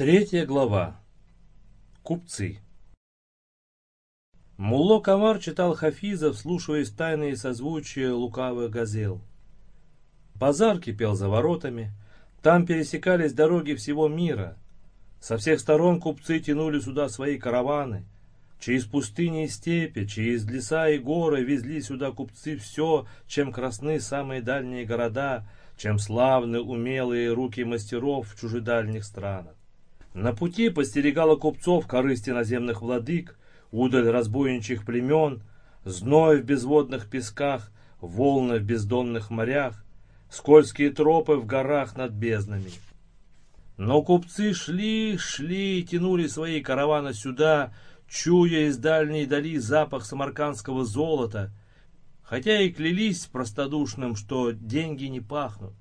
Третья глава. Купцы. Мулло Камар читал Хафиза, вслушиваясь тайные созвучия лукавых газел. Базар кипел за воротами, там пересекались дороги всего мира. Со всех сторон купцы тянули сюда свои караваны. Через пустыни и степи, через леса и горы везли сюда купцы все, чем красны самые дальние города, чем славны умелые руки мастеров в чужедальних странах. На пути постерегала купцов корысти наземных владык, удаль разбойничьих племен, зной в безводных песках, волны в бездонных морях, скользкие тропы в горах над безднами. Но купцы шли, шли и тянули свои караваны сюда, чуя из дальней дали запах самаркандского золота, хотя и клялись простодушным, что деньги не пахнут.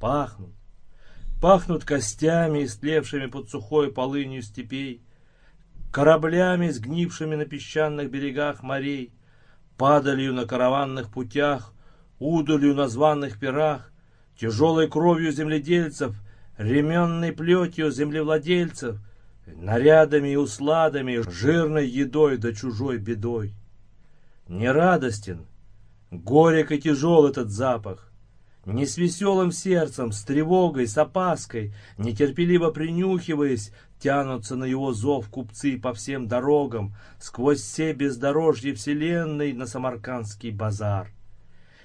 Пахнут. Пахнут костями, истлевшими под сухой полынью степей, кораблями, сгнившими на песчаных берегах морей, падалью на караванных путях, удалью на званых пирах, тяжелой кровью земледельцев, ременной плетью землевладельцев — нарядами и усладами, жирной едой да чужой бедой. Нерадостен, горек и тяжел этот запах. Не с веселым сердцем, с тревогой, с опаской, нетерпеливо принюхиваясь, тянутся на его зов купцы по всем дорогам, сквозь все бездорожья вселенной на Самаркандский базар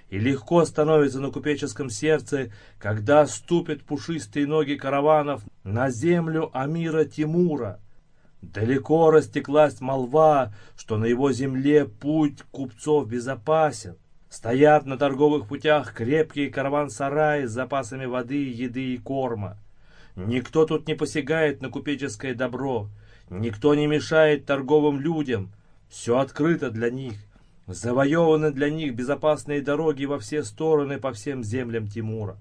и легко становится на купеческом сердце, когда ступят пушистые ноги караванов на землю Амира Тимура. Далеко растеклась молва, что на его земле путь купцов безопасен. Стоят на торговых путях крепкие караван-сараи с запасами воды, еды и корма. Никто тут не посягает на купеческое добро, никто не мешает торговым людям, все открыто для них. Завоеваны для них безопасные дороги во все стороны по всем землям Тимура.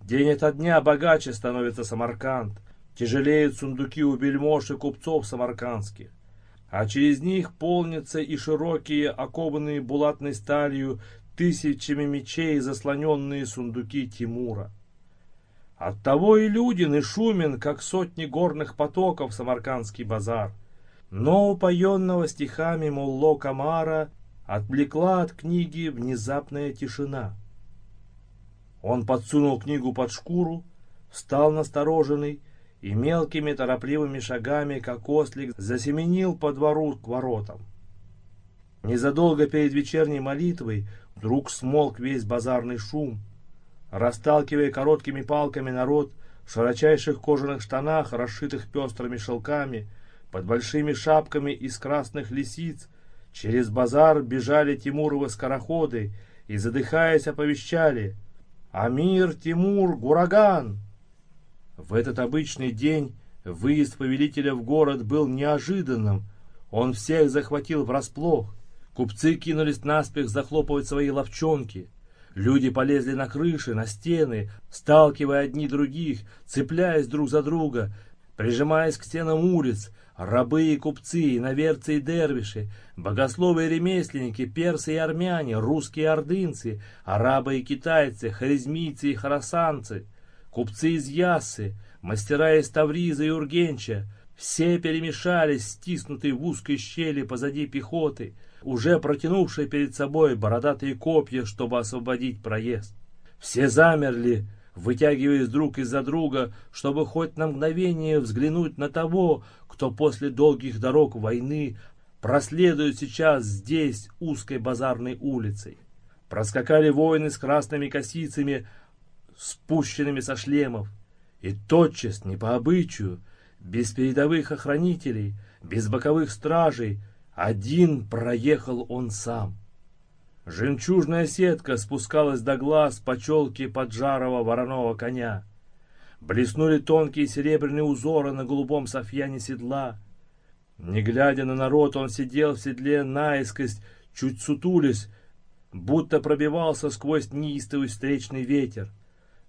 День ото дня богаче становится Самарканд, тяжелеют сундуки у вельмож и купцов самаркандских, а через них полнятся и широкие, окованные булатной сталью, тысячами мечей заслоненные сундуки Тимура. Оттого и люден, и шумен, как сотни горных потоков Самаркандский базар. Но упоенного стихами Мулло Камара отвлекла от книги внезапная тишина. Он подсунул книгу под шкуру, встал настороженный и мелкими торопливыми шагами, как ослик, засеменил по двору к воротам. Незадолго перед вечерней молитвой вдруг смолк весь базарный шум. Расталкивая короткими палками народ в широчайших кожаных штанах, расшитых пестрыми шелками, под большими шапками из красных лисиц, Через базар бежали Тимуровы скороходы и, задыхаясь, оповещали «Амир, Тимур, Гураган!». В этот обычный день выезд повелителя в город был неожиданным. Он всех захватил врасплох. Купцы кинулись наспех захлопывать свои ловчонки. Люди полезли на крыши, на стены, сталкивая одни других, цепляясь друг за друга, прижимаясь к стенам улиц, Рабы и купцы, иноверцы и дервиши, богословы и ремесленники, персы и армяне, русские и ордынцы, арабы и китайцы, харизмийцы и харасанцы, купцы из Яссы, мастера из Тавриза и Ургенча, все перемешались, стиснутые в узкой щели позади пехоты, уже протянувшие перед собой бородатые копья, чтобы освободить проезд. Все замерли, вытягиваясь друг из-за друга, чтобы хоть на мгновение взглянуть на того, кто после долгих дорог войны проследует сейчас здесь, узкой базарной улицей. Проскакали воины с красными косицами, спущенными со шлемов, и тотчас, не по обычаю, без передовых охранителей, без боковых стражей, один проехал он сам. Жемчужная сетка спускалась до глаз по челке поджарого вороного коня. Блеснули тонкие серебряные узоры на голубом софьяне седла. Не глядя на народ, он сидел в седле наискось, чуть сутулись, будто пробивался сквозь неистовый встречный ветер.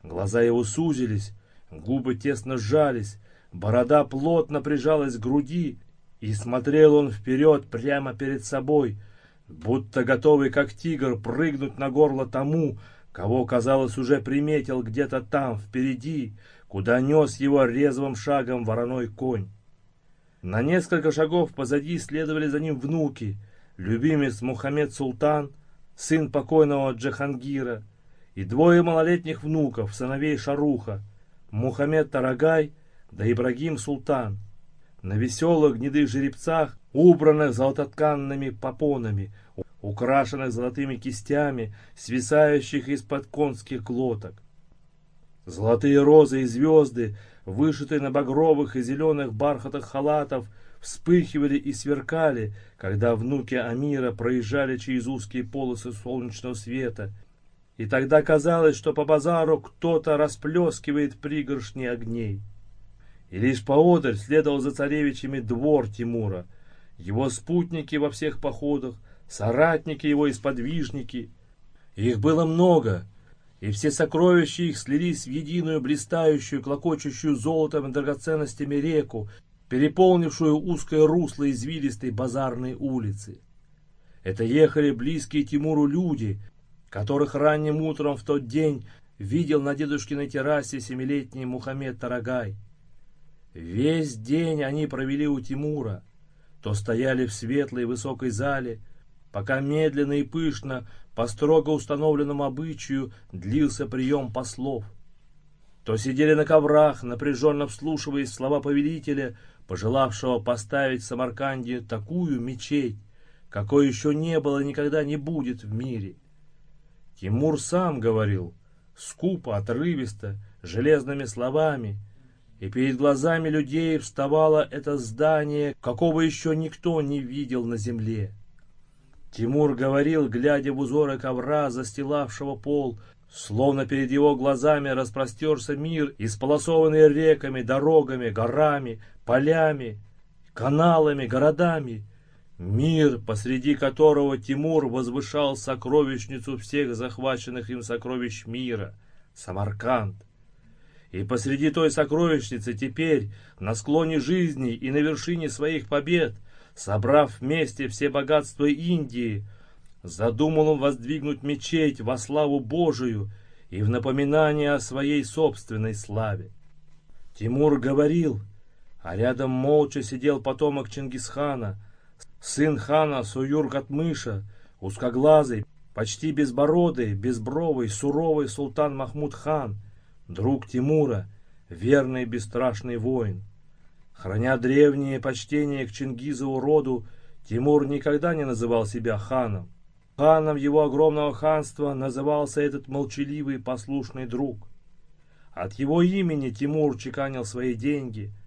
Глаза его сузились, губы тесно сжались, борода плотно прижалась к груди, и смотрел он вперед прямо перед собой, будто готовый, как тигр, прыгнуть на горло тому, кого, казалось, уже приметил где-то там, впереди, куда нес его резвым шагом вороной конь. На несколько шагов позади следовали за ним внуки, любимец Мухаммед Султан, сын покойного Джахангира, и двое малолетних внуков, сыновей Шаруха, Мухаммед Тарагай да Ибрагим Султан. На веселых гнедых жеребцах, убранных золототканными попонами, украшенных золотыми кистями, свисающих из-под конских глоток. Золотые розы и звезды, вышитые на багровых и зеленых бархатах халатов, вспыхивали и сверкали, когда внуки Амира проезжали через узкие полосы солнечного света. И тогда казалось, что по базару кто-то расплескивает пригоршни огней. И лишь поодаль следовал за царевичами двор Тимура, его спутники во всех походах, соратники его и сподвижники. Их было много, и все сокровища их слились в единую блистающую, клокочущую золотом и драгоценностями реку, переполнившую узкое русло извилистой базарной улицы. Это ехали близкие Тимуру люди, которых ранним утром в тот день видел на дедушкиной террасе семилетний Мухаммед Тарагай. Весь день они провели у Тимура, то стояли в светлой высокой зале, пока медленно и пышно, по строго установленному обычаю, длился прием послов. То сидели на коврах, напряженно вслушиваясь слова повелителя, пожелавшего поставить в Самарканде такую мечеть, какой еще не было и никогда не будет в мире. Тимур сам говорил, скупо, отрывисто, железными словами, и перед глазами людей вставало это здание, какого еще никто не видел на земле. Тимур говорил, глядя в узоры ковра, застилавшего пол, словно перед его глазами распростерся мир, исполосованный реками, дорогами, горами, полями, каналами, городами. Мир, посреди которого Тимур возвышал сокровищницу всех захваченных им сокровищ мира — Самарканд. И посреди той сокровищницы теперь, на склоне жизни и на вершине своих побед, собрав вместе все богатства Индии, задумал он воздвигнуть мечеть во славу Божию и в напоминание о своей собственной славе. Тимур говорил, а рядом молча сидел потомок Чингисхана, сын хана Суюр-Гатмыша, узкоглазый, почти безбородый, безбровый, суровый султан Махмуд хан, друг Тимура, верный бесстрашный воин. Храня древнее почтение к Чингизову роду, Тимур никогда не называл себя ханом. Ханом его огромного ханства назывался этот молчаливый послушный друг. От его имени Тимур чеканил свои деньги –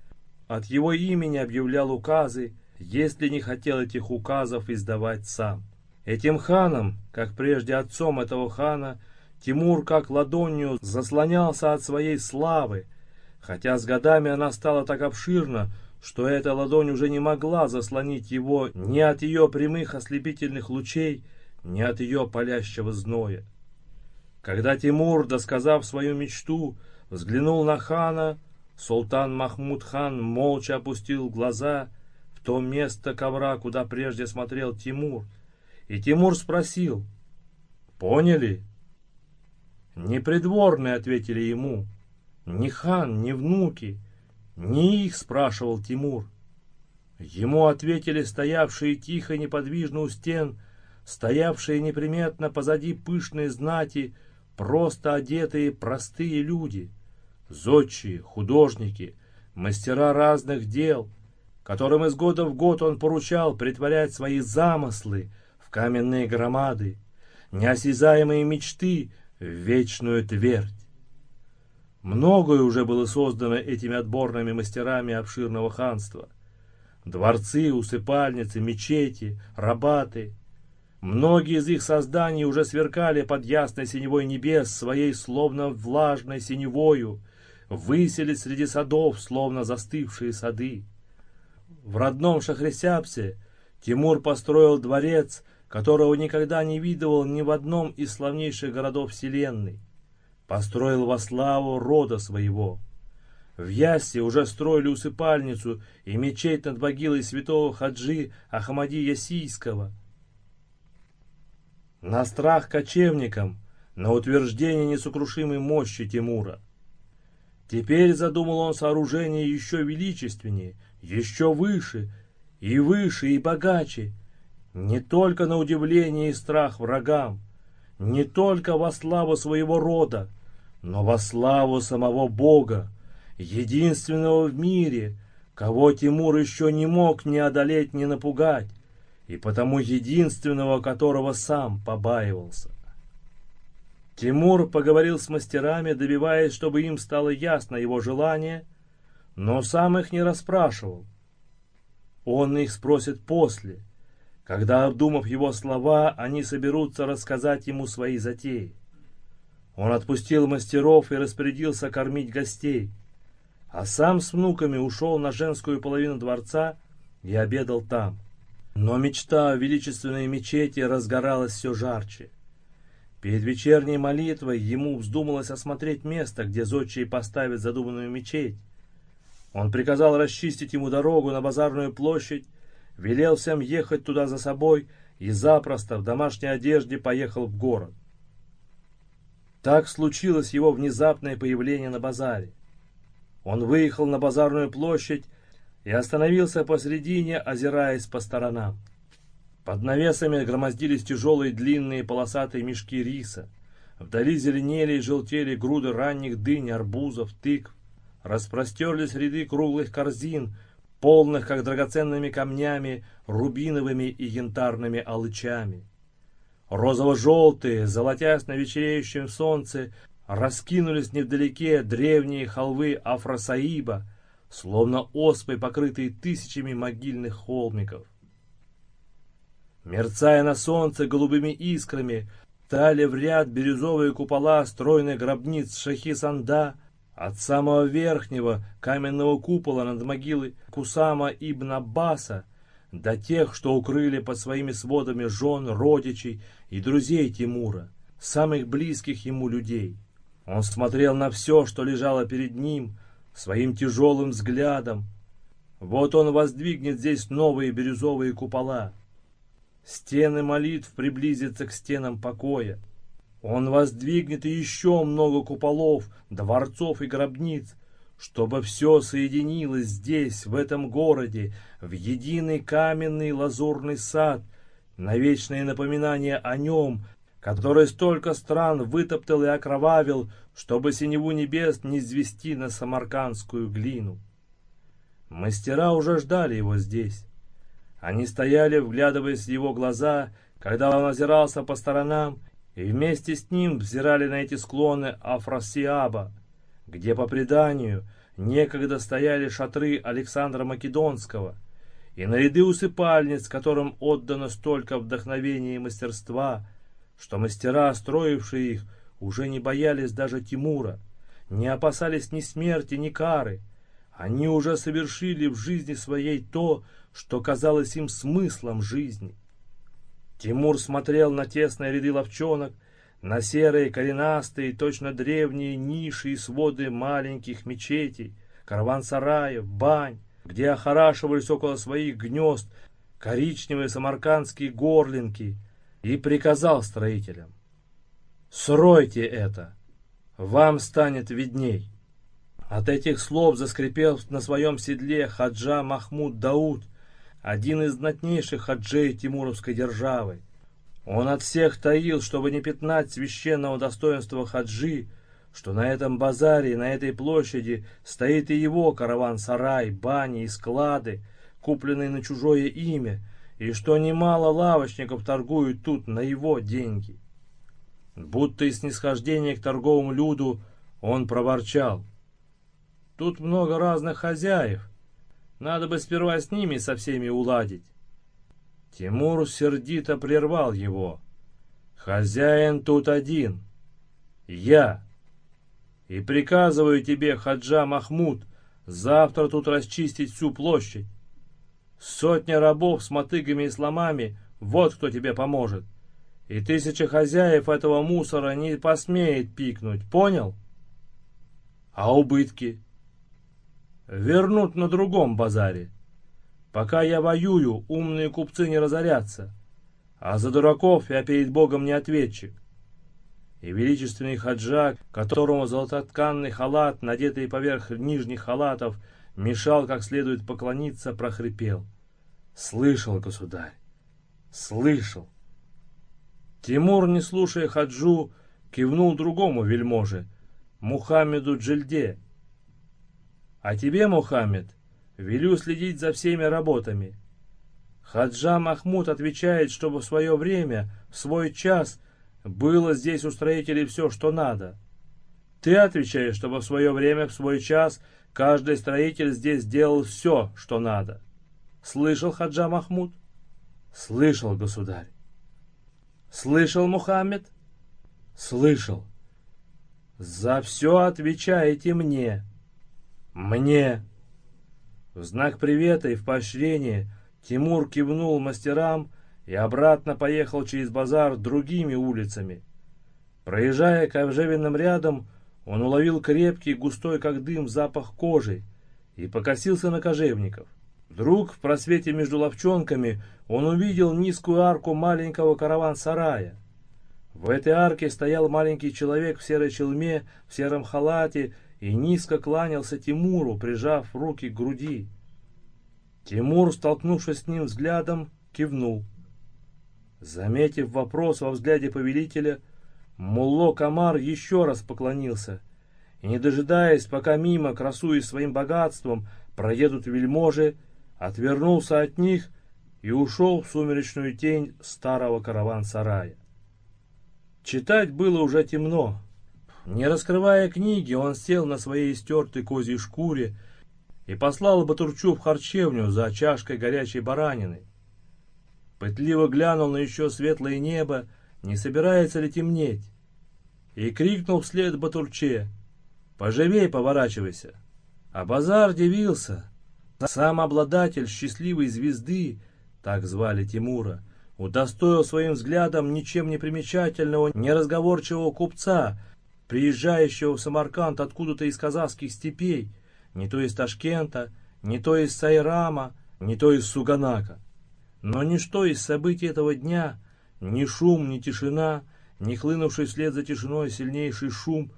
от его имени объявлял указы, если не хотел этих указов издавать сам. Этим ханом, как прежде отцом этого хана, Тимур как ладонью заслонялся от своей славы, хотя с годами она стала так обширна, что эта ладонь уже не могла заслонить его ни от ее прямых ослепительных лучей, ни от ее палящего зноя. Когда Тимур, досказав свою мечту, взглянул на хана, Султан Махмуд хан молча опустил глаза в то место ковра, куда прежде смотрел Тимур. И Тимур спросил, «Поняли?» Непридворные ответили ему, «Ни хан, ни внуки, не их», спрашивал Тимур. Ему ответили стоявшие тихо неподвижно у стен, стоявшие неприметно позади пышной знати, просто одетые простые люди — зодчие, художники, мастера разных дел, которым из года в год он поручал притворять свои замыслы в каменные громады, неосязаемые мечты в вечную твердь. Многое уже было создано этими отборными мастерами обширного ханства. Дворцы, усыпальницы, мечети, рабаты. Многие из их созданий уже сверкали под ясной синевой небес своей словно влажной синевою, выселись среди садов, словно застывшие сады. В родном Шахрисяпсе Тимур построил дворец, которого никогда не видывал ни в одном из славнейших городов Вселенной. Построил во славу рода своего. В Яссе уже строили усыпальницу и мечеть над могилой святого Хаджи Ахмади Ясийского. На страх кочевникам, на утверждение несокрушимой мощи Тимура. Теперь задумал он сооружение еще величественнее, еще выше, и выше, и богаче, не только на удивление и страх врагам, не только во славу своего рода, но во славу самого Бога, единственного в мире, кого Тимур еще не мог ни одолеть, ни напугать, и потому единственного, которого сам побаивался. Тимур поговорил с мастерами, добиваясь, чтобы им стало ясно его желание, но сам их не расспрашивал. Он их спросит после, когда, обдумав его слова, они соберутся рассказать ему свои затеи. Он отпустил мастеров и распорядился кормить гостей, а сам с внуками ушел на женскую половину дворца и обедал там. Но мечта о величественной мечети разгоралась все жарче. Перед вечерней молитвой ему вздумалось осмотреть место, где зодчие поставят задуманную мечеть. Он приказал расчистить ему дорогу на базарную площадь, велел всем ехать туда за собой и запросто в домашней одежде поехал в город. Так случилось его внезапное появление на базаре. Он выехал на базарную площадь и остановился посредине, озираясь по сторонам. Под навесами громоздились тяжелые длинные полосатые мешки риса. Вдали зеленели и желтели груды ранних дынь, арбузов, тыкв. Распростерлись ряды круглых корзин, полных, как драгоценными камнями, рубиновыми и янтарными алычами. Розово-желтые, золотясь на вечереющем солнце, раскинулись невдалеке древние холвы Афросаиба, словно оспой покрытые тысячами могильных холмиков. Мерцая на солнце голубыми искрами, тали в ряд бирюзовые купола стройных гробниц Шахи-Санда, от самого верхнего каменного купола над могилой Кусама ибн Аббаса до тех, что укрыли под своими сводами жен, родичей и друзей Тимура, самых близких ему людей. Он смотрел на все, что лежало перед ним, своим тяжелым взглядом. Вот он воздвигнет здесь новые бирюзовые купола. Стены молитв приблизятся к стенам покоя. Он воздвигнет еще много куполов, дворцов и гробниц, чтобы все соединилось здесь, в этом городе, в единый каменный лазурный сад, на вечное напоминание о нем, который столько стран вытоптал и окровавил, чтобы синеву небес не извести на самаркандскую глину. Мастера уже ждали его здесь. Они стояли, вглядываясь в его глаза, когда он озирался по сторонам, и вместе с ним взирали на эти склоны Афросиаба, где, по преданию, некогда стояли шатры Александра Македонского, и на ряды усыпальниц, которым отдано столько вдохновения и мастерства, что мастера, строившие их, уже не боялись даже Тимура, не опасались ни смерти, ни кары. Они уже совершили в жизни своей то, что казалось им смыслом жизни. Тимур смотрел на тесные ряды ловчонок, на серые, коренастые, точно древние ниши и своды маленьких мечетей, караван-сараев, бань, где охорашивались около своих гнезд коричневые самаркандские горлинки, и приказал строителям, «Сройте это, вам станет видней». От этих слов заскрипел на своем седле хаджа Махмуд Дауд, один из знатнейших хаджей Тимуровской державы. Он от всех таил, чтобы не пятнать священного достоинства хаджи, что на этом базаре, на этой площади стоит и его караван-сарай, бани и склады, купленные на чужое имя, и что немало лавочников торгуют тут на его деньги. Будто из снисхождения к торговому люду он проворчал. Тут много разных хозяев, надо бы сперва с ними со всеми уладить. Тимур сердито прервал его. «Хозяин тут один. Я. И приказываю тебе, Хаджа Махмуд, завтра тут расчистить всю площадь. Сотня рабов с мотыгами и сломами — вот кто тебе поможет. И тысяча хозяев этого мусора не посмеет пикнуть, понял? А убытки? Вернут на другом базаре. Пока я воюю, умные купцы не разорятся. А за дураков я перед Богом не ответчик. и величественный хаджа, которому золототканный халат, надетый поверх нижних халатов, мешал как следует поклониться, прохрипел. «Слышал, государь, слышал!» Тимур, не слушая хаджу, кивнул другому вельможе, Мухаммеду Джельде. «А тебе, Мухаммед, велю следить за всеми работами». Хаджа Махмуд отвечает, чтобы в свое время, в свой час, было здесь у строителей все, что надо. Ты отвечаешь, чтобы в свое время, в свой час, каждый строитель здесь сделал все, что надо. Слышал, Хаджа Махмуд? Слышал, государь. Слышал, Мухаммед? Слышал. За все отвечаете мне. Мне. В знак привета и в поощрение Тимур кивнул мастерам и обратно поехал через базар другими улицами. Проезжая ковжевенным рядом, он уловил крепкий, густой, как дым, запах кожи и покосился на кожевников. Вдруг в просвете между ловчонками он увидел низкую арку маленького караван-сарая. В этой арке стоял маленький человек в серой челме, в сером халате и низко кланялся Тимуру, прижав руки к груди. Тимур, столкнувшись с ним взглядом, кивнул. Заметив вопрос во взгляде повелителя, Мулло Камар еще раз поклонился, и, не дожидаясь, пока мимо, красуясь своим богатством, проедут вельможи, отвернулся от них и ушел в сумеречную тень старого караван-сарая. Читать было уже темно. Не раскрывая книги, он сел на своей истертой козьей шкуре и послал Батурчу в харчевню за чашкой горячей баранины. Пытливо глянул на еще светлое небо, не собирается ли темнеть, и крикнул вслед Батурче «Поживей, поворачивайся!» А базар дивился. Сам обладатель счастливой звезды, так звали Тимура, удостоил своим взглядом ничем не примечательного, неразговорчивого купца, приезжающего в Самарканд откуда-то из казахских степей, не то из Ташкента, не то из Сайрама, не то из Суганака. Но ничто из событий этого дня, ни шум, ни тишина, ни хлынувший вслед за тишиной сильнейший шум,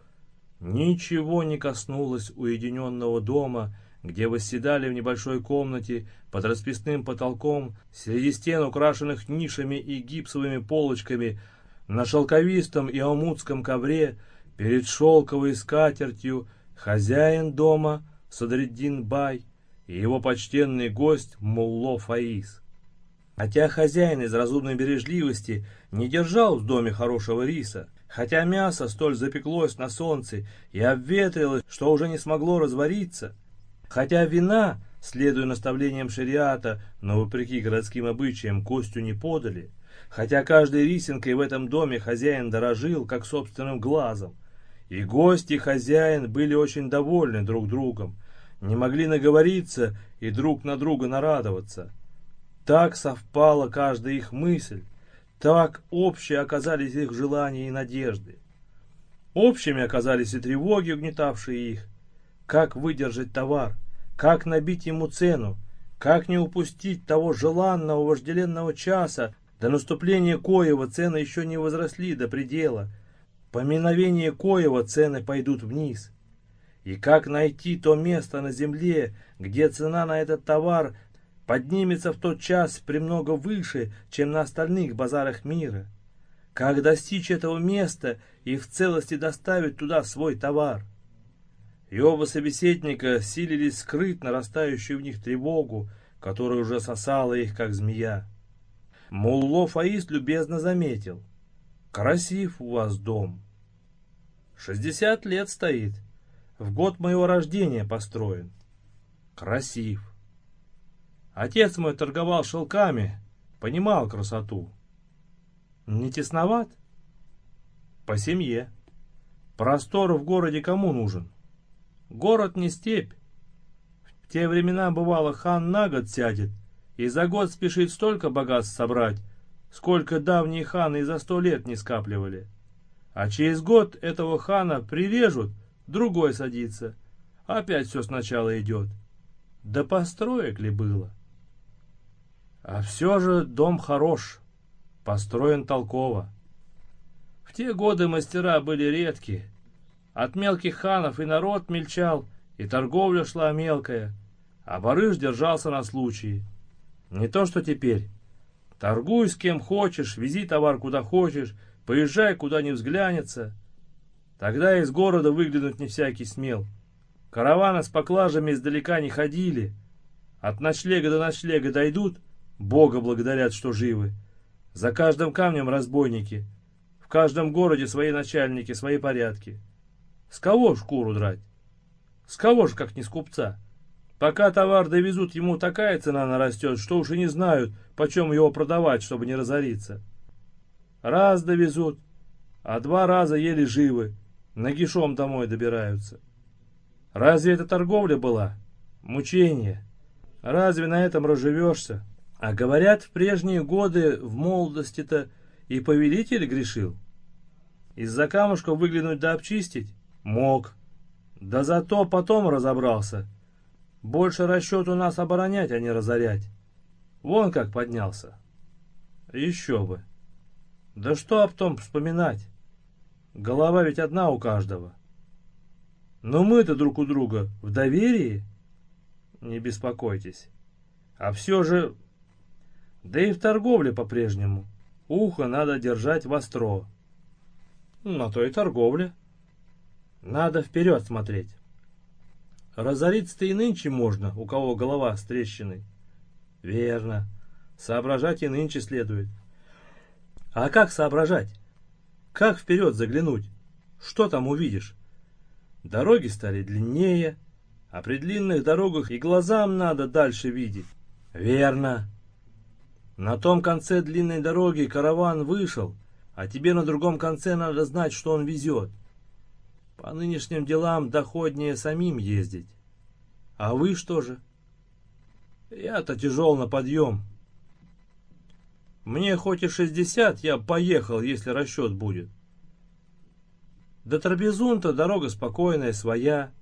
ничего не коснулось уединенного дома, где восседали в небольшой комнате под расписным потолком, среди стен, украшенных нишами и гипсовыми полочками, на шелковистом и амутском ковре, перед шелковой скатертью, хозяин дома Садреддин Бай и его почтенный гость Мулло Фаис. Хотя хозяин из разумной бережливости не держал в доме хорошего риса, хотя мясо столь запеклось на солнце и обветрилось, что уже не смогло развариться, хотя вина, следуя наставлениям шариата, но вопреки городским обычаям, костью не подали, хотя каждой рисинкой в этом доме хозяин дорожил, как собственным глазом, и гость и хозяин были очень довольны друг другом, не могли наговориться и друг на друга нарадоваться. Так совпала каждая их мысль, так общие оказались их желания и надежды. Общими оказались и тревоги, угнетавшие их. Как выдержать товар, как набить ему цену, как не упустить того желанного вожделенного часа, до наступления Коева цены еще не возросли до предела. По миновении Коева цены пойдут вниз. И как найти то место на земле, где цена на этот товар поднимется в тот час премного выше, чем на остальных базарах мира. Как достичь этого места и в целости доставить туда свой товар? И оба собеседника силились скрыть нарастающую в них тревогу, которая уже сосала их, как змея. Мулло Фаис любезно заметил. «Красив у вас дом». «Шестьдесят лет стоит. В год моего рождения построен». «Красив». Отец мой торговал шелками, понимал красоту. Не тесноват? По семье. Простор в городе кому нужен? Город не степь. В те времена, бывало, хан на год сядет и за год спешит столько богатств собрать, сколько давние ханы и за сто лет не скапливали. А через год этого хана прирежут, другой садится. Опять все сначала идет. Да построек ли было? А все же дом хорош, построен толково. В те годы мастера были редкие. От мелких ханов и народ мельчал, и торговля шла мелкая, а барыш держался на случай. Не то что теперь. Торгуй с кем хочешь, вези товар куда хочешь, поезжай куда не взглянется. Тогда из города выглянуть не всякий смел. Караваны с поклажами издалека не ходили. От ночлега до ночлега дойдут, Бога благодарят, что живы. За каждым камнем разбойники. В каждом городе свои начальники, свои порядки. С кого шкуру драть? С кого ж, как не с купца? Пока товар довезут, ему такая цена нарастет, что уж и не знают, почем его продавать, чтобы не разориться. Раз довезут, а два раза еле живы, нагишом домой добираются. Разве это торговля была? Мучение. Разве на этом разживешься? А говорят, в прежние годы, в молодости-то, и повелитель грешил. Из-за камушка выглянуть да обчистить? Мог. Да зато потом разобрался. Больше расчет у нас оборонять, а не разорять. Вон как поднялся. Еще бы. Да что об том вспоминать? Голова ведь одна у каждого. Но мы-то друг у друга в доверии? Не беспокойтесь. А все же... Да и в торговле по-прежнему. Ухо надо держать востро. На то и торговля. Надо вперед смотреть. Разориться-то и нынче можно, у кого голова с трещиной. Верно. Соображать и нынче следует. А как соображать? Как вперед заглянуть? Что там увидишь? Дороги стали длиннее, а при длинных дорогах и глазам надо дальше видеть. Верно. На том конце длинной дороги караван вышел, а тебе на другом конце надо знать, что он везет. По нынешним делам доходнее самим ездить. А вы что же? Я-то тяжел на подъем. Мне хоть и шестьдесят, я поехал, если расчет будет. До Трапезунта дорога спокойная, своя.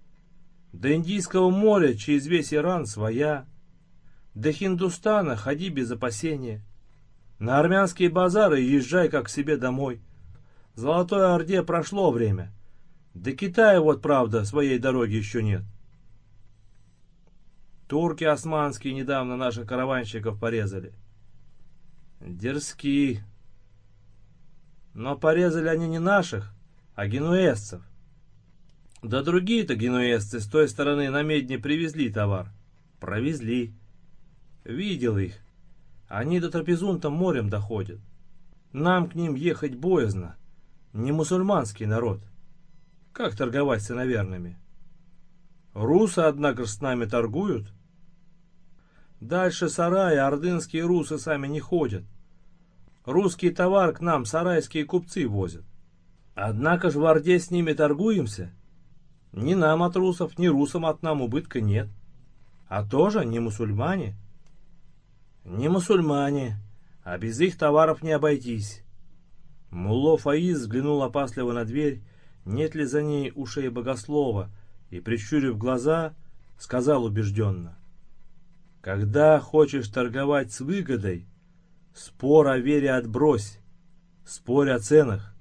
До Индийского моря через весь Иран своя. До Хиндустана ходи без опасения. На армянские базары езжай как к себе домой. Золотой Орде прошло время. До Китая вот, правда, своей дороги еще нет. Турки османские недавно наших караванщиков порезали. Дерзки. Но порезали они не наших, а генуэзцев. Да другие-то генуэзцы с той стороны на медне привезли товар. Провезли. Видел их. Они до Трапезунта морем доходят. Нам к ним ехать боязно. Не мусульманский народ. — как торговать с иноверными? Русы, однако, с нами торгуют. Дальше сарая ордынские русы сами не ходят. Русский товар к нам сарайские купцы возят. Однако ж в Орде с ними торгуемся. Ни нам от русов, ни русам от нам убытка нет. А тоже не мусульмане. Не мусульмане, а без их товаров не обойтись. Мулло Фаиз взглянул опасливо на дверь нет ли за ней ушей богослова, и, прищурив глаза, сказал убежденно. «Когда хочешь торговать с выгодой, спор о вере отбрось, спорь о ценах.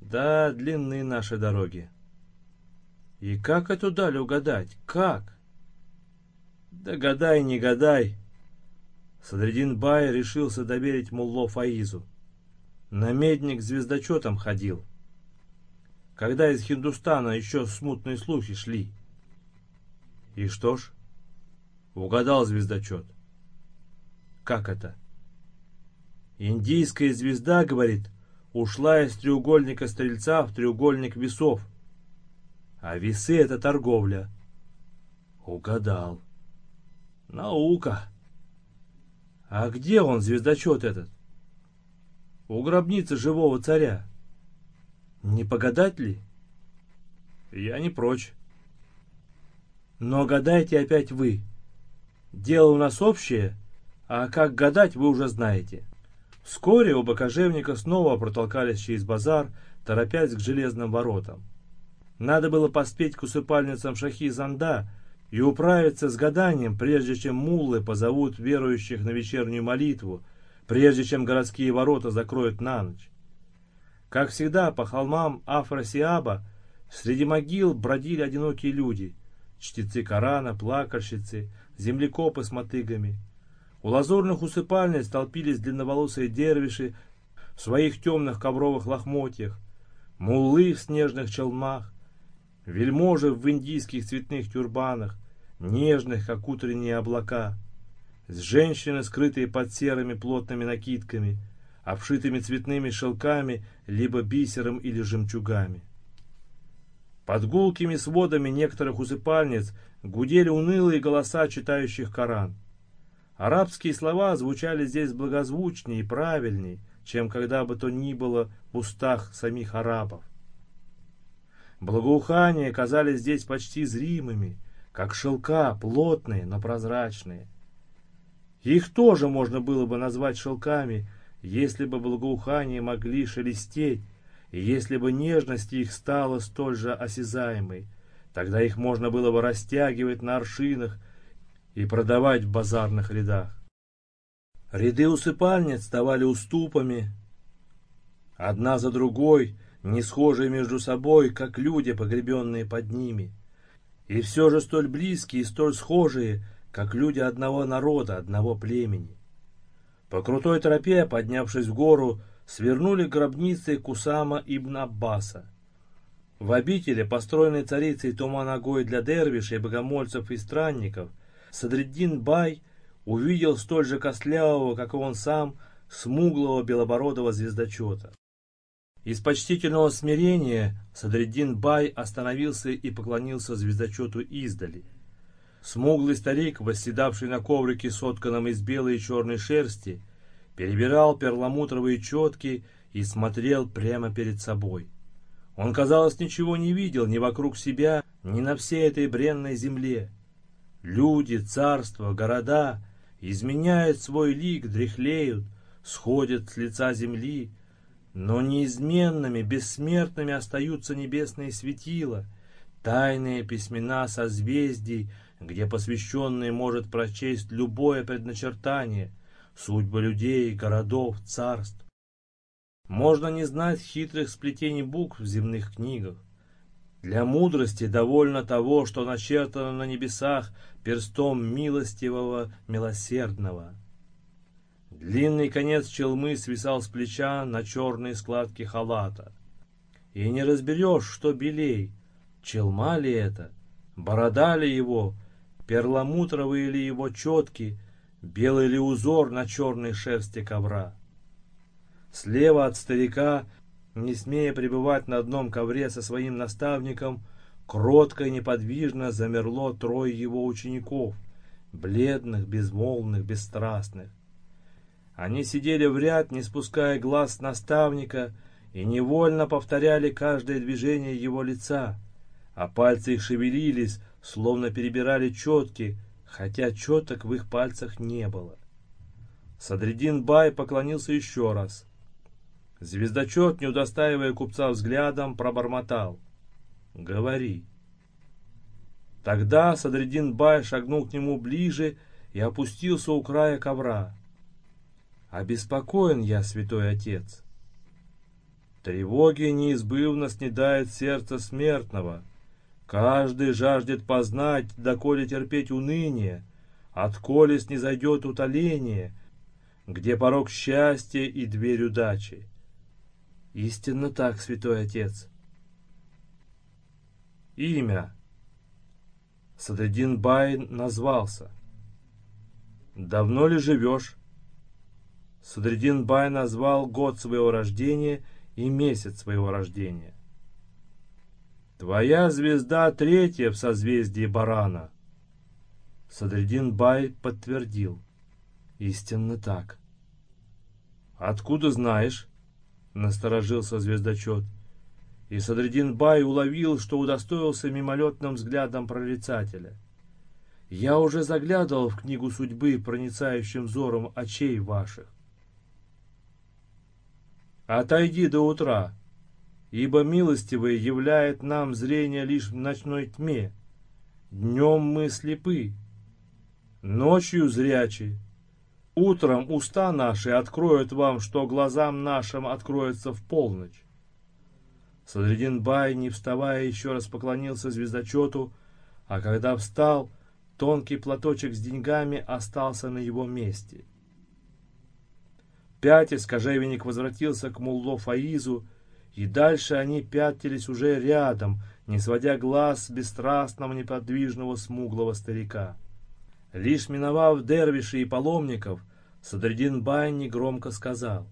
Да, длинные наши дороги. И как эту даль угадать? Как? Да гадай, не гадай. Садридин Бай решился доверить Мулло Фаизу. Намедник звездочетом ходил когда из Хиндустана еще смутные слухи шли. И что ж, угадал звездочет. Как это? Индийская звезда, говорит, ушла из треугольника стрельца в треугольник весов. А весы — это торговля. Угадал. Наука. А где он, звездочет этот? У гробницы живого царя. Не погадать ли? Я не прочь. Но гадайте опять вы. Дело у нас общее, а как гадать вы уже знаете. Вскоре оба кожевника снова протолкались через базар, торопясь к железным воротам. Надо было поспеть к усыпальницам шахи Занда и управиться с гаданием, прежде чем муллы позовут верующих на вечернюю молитву, прежде чем городские ворота закроют на ночь. Как всегда, по холмам Афросиаба среди могил бродили одинокие люди, чтецы Корана, плакальщицы, землекопы с мотыгами. У лазурных усыпальниц толпились длинноволосые дервиши в своих темных ковровых лохмотьях, муллы в снежных челмах, вельможи в индийских цветных тюрбанах, нежных, как утренние облака, с женщины, скрытые под серыми плотными накидками, обшитыми цветными шелками, либо бисером или жемчугами. Под гулкими сводами некоторых усыпальниц гудели унылые голоса читающих Коран. Арабские слова звучали здесь благозвучнее и правильнее, чем когда бы то ни было в устах самих арабов. Благоухания казались здесь почти зримыми, как шелка, плотные, но прозрачные. Их тоже можно было бы назвать шелками, если бы благоухания могли шелестеть, и если бы нежность их стала столь же осязаемой, тогда их можно было бы растягивать на аршинах и продавать в базарных рядах. Ряды усыпальниц ставали уступами, одна за другой, не схожие между собой, как люди, погребенные под ними, и все же столь близкие и столь схожие, как люди одного народа, одного племени. По крутой тропе, поднявшись в гору, свернули гробницы Кусама ибн Аббаса. В обители, построенной царицей Туманагой для дервишей, богомольцев и странников, Садриддин Бай увидел столь же костлявого, как и он сам, смуглого белобородого звездочета. Из почтительного смирения Садриддин Бай остановился и поклонился звездочету издали. Смуглый старик, восседавший на коврике, сотканном из белой и черной шерсти, перебирал перламутровые четки и смотрел прямо перед собой. Он, казалось, ничего не видел ни вокруг себя, ни на всей этой бренной земле. Люди, царства, города изменяют свой лик, дряхлеют, сходят с лица земли, но неизменными, бессмертными остаются небесные светила, тайные письмена созвездий, где посвященный может прочесть любое предначертание, судьбы людей, городов, царств. Можно не знать хитрых сплетений букв в земных книгах. Для мудрости довольно того, что начертано на небесах перстом милостивого, милосердного. Длинный конец челмы свисал с плеча на черные складки халата. И не разберешь, что белей, челма ли это, борода ли его, перламутровые ли его четки, белый ли узор на черной шерсти ковра. Слева от старика, не смея пребывать на одном ковре со своим наставником, кротко и неподвижно замерло трое его учеников, бледных, безмолвных, бесстрастных. Они сидели в ряд, не спуская глаз наставника, и невольно повторяли каждое движение его лица, а пальцы их шевелились, словно перебирали четки, хотя четок в их пальцах не было. Садридин Бай поклонился еще раз. Звездочет, не удостаивая купца взглядом, пробормотал. «Говори». Тогда Садридин Бай шагнул к нему ближе и опустился у края ковра. «Обеспокоен я, святой отец». Тревоги неизбывно снедает сердце смертного, Каждый жаждет познать, доколе терпеть уныние, Отколе снизойдет утоление, Где порог счастья и дверь удачи. Истинно так, святой отец. Имя. Садредин Бай назвался. Давно ли живешь? Садредин Бай назвал год своего рождения и месяц своего рождения. Твоя звезда третья в созвездии барана. Садридин Бай подтвердил. Истинно так. Откуда знаешь? Насторожился звездочет. И Садридин Бай уловил, что удостоился мимолетным взглядом прорицателя. Я уже заглядывал в книгу судьбы проницающим взором очей ваших. Отойди до утра, ибо милостивый являет нам зрение лишь в ночной тьме. Днем мы слепы, ночью зрячи. Утром уста наши откроют вам, что глазам нашим откроется в полночь. Садридин Бай, не вставая, еще раз поклонился звездочету, а когда встал, тонкий платочек с деньгами остался на его месте. Пятясь, кожевенник возвратился к Мулло Фаизу, и дальше они пятились уже рядом, не сводя глаз с бесстрастного неподвижного смуглого старика. Лишь миновав дервишей и паломников, Садридин Бай негромко сказал,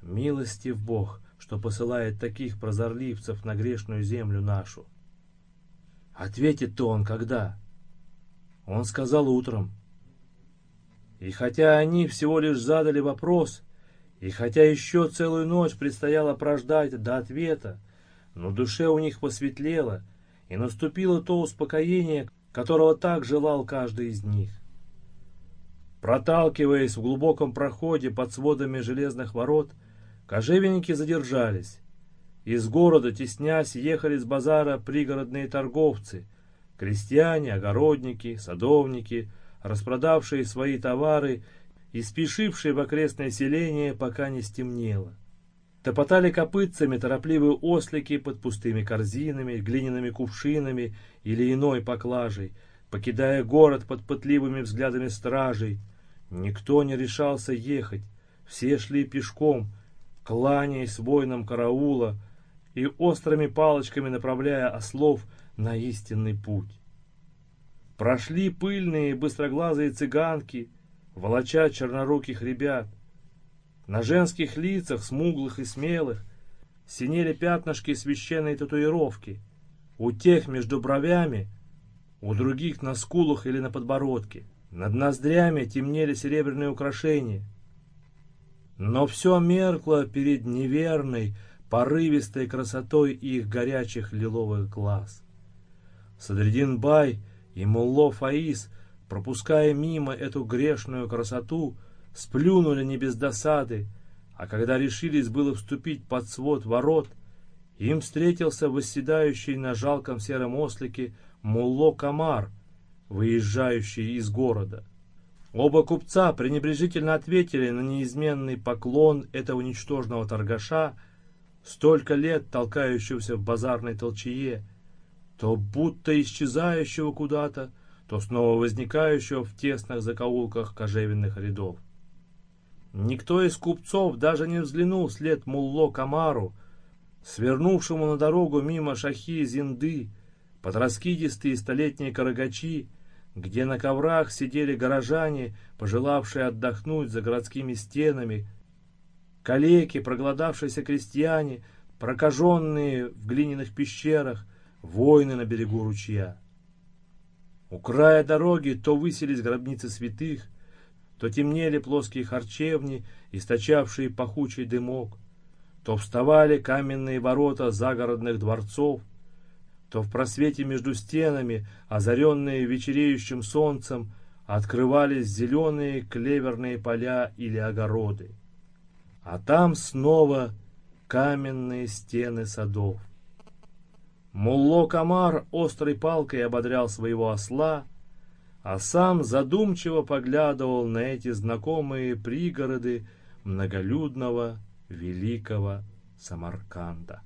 «Милостив Бог, что посылает таких прозорливцев на грешную землю нашу». Ответит-то он когда? Он сказал утром. И хотя они всего лишь задали вопрос, и хотя еще целую ночь предстояло прождать до ответа, но душе у них посветлело, и наступило то успокоение, которого так желал каждый из них. Проталкиваясь в глубоком проходе под сводами железных ворот, кожевенники задержались. Из города, теснясь, ехали с базара пригородные торговцы, крестьяне, огородники, садовники, распродавшие свои товары и спешившие в окрестное селение, пока не стемнело. Топотали копытцами торопливые ослики под пустыми корзинами, глиняными кувшинами или иной поклажей, покидая город под пытливыми взглядами стражей. Никто не решался ехать, все шли пешком, кланяясь воинам караула и острыми палочками направляя ослов на истинный путь. Прошли пыльные быстроглазые цыганки, волоча черноруких ребят. На женских лицах, смуглых и смелых, синели пятнышки священной татуировки. У тех между бровями, у других на скулах или на подбородке. Над ноздрями темнели серебряные украшения. Но все меркло перед неверной, порывистой красотой их горячих лиловых глаз. Садридин Бай и Мулло Фаис, пропуская мимо эту грешную красоту, сплюнули не без досады, а когда решились было вступить под свод ворот, им встретился восседающий на жалком сером ослике Мулло Камар, выезжающий из города. Оба купца пренебрежительно ответили на неизменный поклон этого ничтожного торгаша, столько лет толкающегося в базарной толчее, то будто исчезающего куда-то, то снова возникающего в тесных закоулках кожевенных рядов. Никто из купцов даже не взглянул вслед Мулло Камару, свернувшему на дорогу мимо шахи Зинды, под раскидистые столетние карагачи, где на коврах сидели горожане, пожелавшие отдохнуть за городскими стенами, калеки, проголодавшиеся крестьяне, прокаженные в глиняных пещерах, воины на берегу ручья. У края дороги то высились гробницы святых, то темнели плоские харчевни, источавшие пахучий дымок, то вставали каменные ворота загородных дворцов, то в просвете между стенами, озаренные вечереющим солнцем, открывались зеленые клеверные поля или огороды. А там снова каменные стены садов. Мулло Камар острой палкой ободрял своего осла, а сам задумчиво поглядывал на эти знакомые пригороды многолюдного великого Самарканда.